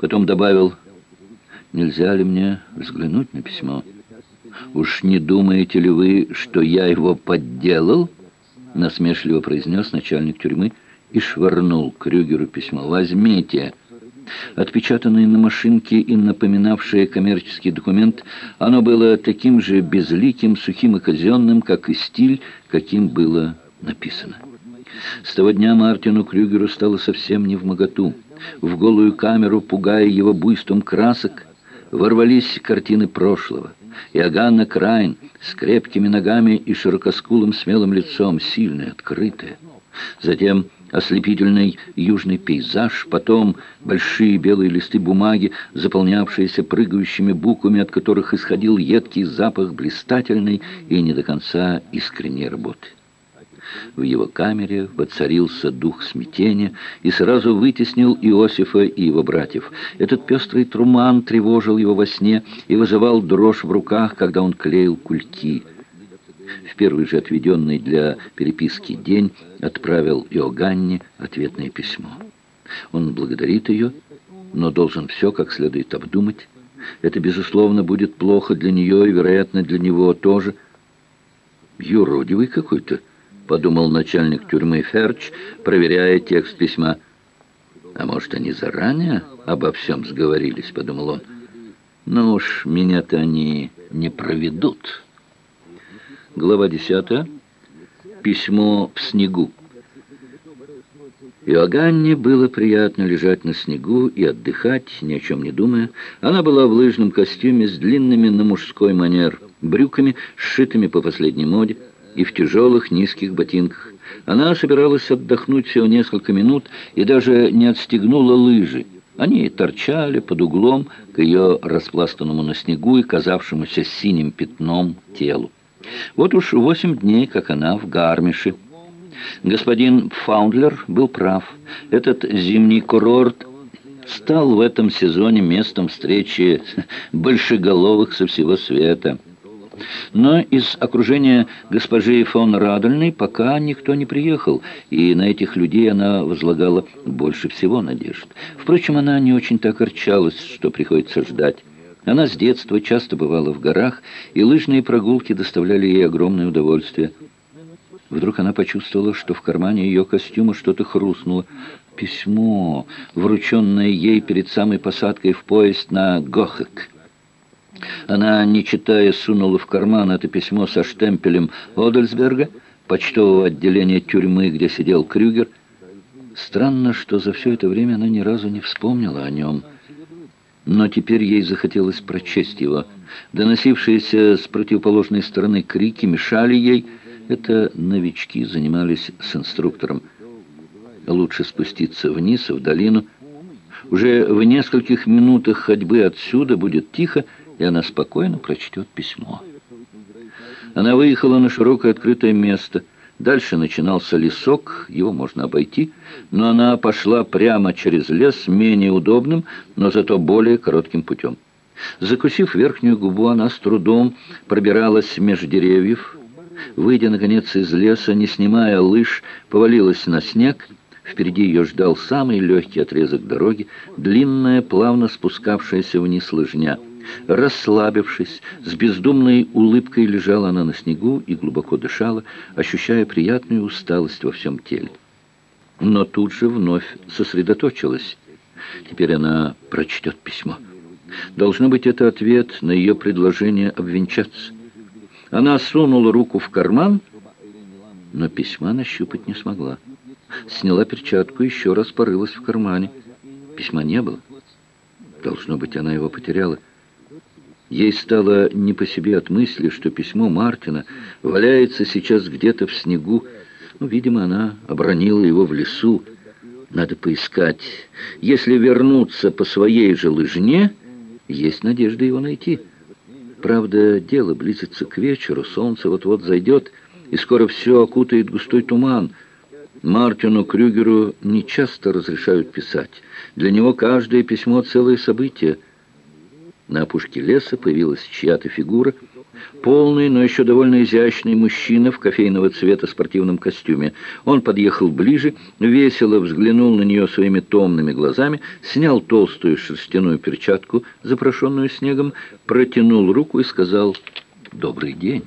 Потом добавил, «Нельзя ли мне взглянуть на письмо? Уж не думаете ли вы, что я его подделал?» Насмешливо произнес начальник тюрьмы и швырнул Крюгеру письмо. «Возьмите!» Отпечатанное на машинке и напоминавшее коммерческий документ, оно было таким же безликим, сухим и казенным, как и стиль, каким было написано. С того дня Мартину Крюгеру стало совсем не в моготу. В голую камеру, пугая его буйством красок, ворвались картины прошлого. Иоганна Крайн с крепкими ногами и широкоскулым смелым лицом, сильная, открытая. Затем ослепительный южный пейзаж, потом большие белые листы бумаги, заполнявшиеся прыгающими буквами, от которых исходил едкий запах блистательной и не до конца искренней работы. В его камере воцарился дух смятения и сразу вытеснил Иосифа и его братьев. Этот пестрый труман тревожил его во сне и вызывал дрожь в руках, когда он клеил кульки. В первый же отведенный для переписки день отправил Иоганне ответное письмо. Он благодарит ее, но должен все как следует обдумать. Это, безусловно, будет плохо для нее и, вероятно, для него тоже. Юродивый какой-то подумал начальник тюрьмы Ферч, проверяя текст письма. «А может, они заранее обо всем сговорились?» — подумал он. «Ну уж, меня-то они не проведут». Глава десятая. Письмо в снегу. Иоганне было приятно лежать на снегу и отдыхать, ни о чем не думая. Она была в лыжном костюме с длинными на мужской манер брюками, сшитыми по последней моде и в тяжелых низких ботинках. Она собиралась отдохнуть всего несколько минут и даже не отстегнула лыжи. Они торчали под углом к ее распластанному на снегу и казавшемуся синим пятном телу. Вот уж восемь дней, как она в Гармише. Господин Фаундлер был прав. Этот зимний курорт стал в этом сезоне местом встречи большеголовых со всего света. Но из окружения госпожи фон Радольной пока никто не приехал, и на этих людей она возлагала больше всего надежд. Впрочем, она не очень так огорчалась, что приходится ждать. Она с детства часто бывала в горах, и лыжные прогулки доставляли ей огромное удовольствие. Вдруг она почувствовала, что в кармане ее костюма что-то хрустнуло. Письмо, врученное ей перед самой посадкой в поезд на Гохек. Она, не читая, сунула в карман это письмо со штемпелем Одельсберга, почтового отделения тюрьмы, где сидел Крюгер. Странно, что за все это время она ни разу не вспомнила о нем. Но теперь ей захотелось прочесть его. Доносившиеся с противоположной стороны крики мешали ей. Это новички занимались с инструктором. Лучше спуститься вниз, в долину. Уже в нескольких минутах ходьбы отсюда будет тихо, и она спокойно прочтет письмо. Она выехала на широкое открытое место. Дальше начинался лесок, его можно обойти, но она пошла прямо через лес, менее удобным, но зато более коротким путем. Закусив верхнюю губу, она с трудом пробиралась меж деревьев. Выйдя, наконец, из леса, не снимая лыж, повалилась на снег. Впереди ее ждал самый легкий отрезок дороги, длинная, плавно спускавшаяся вниз лыжня — Расслабившись, с бездумной улыбкой лежала она на снегу и глубоко дышала, ощущая приятную усталость во всем теле. Но тут же вновь сосредоточилась. Теперь она прочтет письмо. Должно быть, это ответ на ее предложение обвенчаться. Она сунула руку в карман, но письма нащупать не смогла. Сняла перчатку, еще раз порылась в кармане. Письма не было. Должно быть, она его потеряла. Ей стало не по себе от мысли, что письмо Мартина валяется сейчас где-то в снегу. Ну, видимо, она обронила его в лесу. Надо поискать. Если вернуться по своей же лыжне, есть надежда его найти. Правда, дело близится к вечеру, солнце вот-вот зайдет, и скоро все окутает густой туман. Мартину Крюгеру не часто разрешают писать. Для него каждое письмо — целое событие — на опушке леса появилась чья-то фигура. Полный, но еще довольно изящный мужчина в кофейного цвета спортивном костюме. Он подъехал ближе, весело взглянул на нее своими томными глазами, снял толстую шерстяную перчатку, запрошенную снегом, протянул руку и сказал «Добрый день».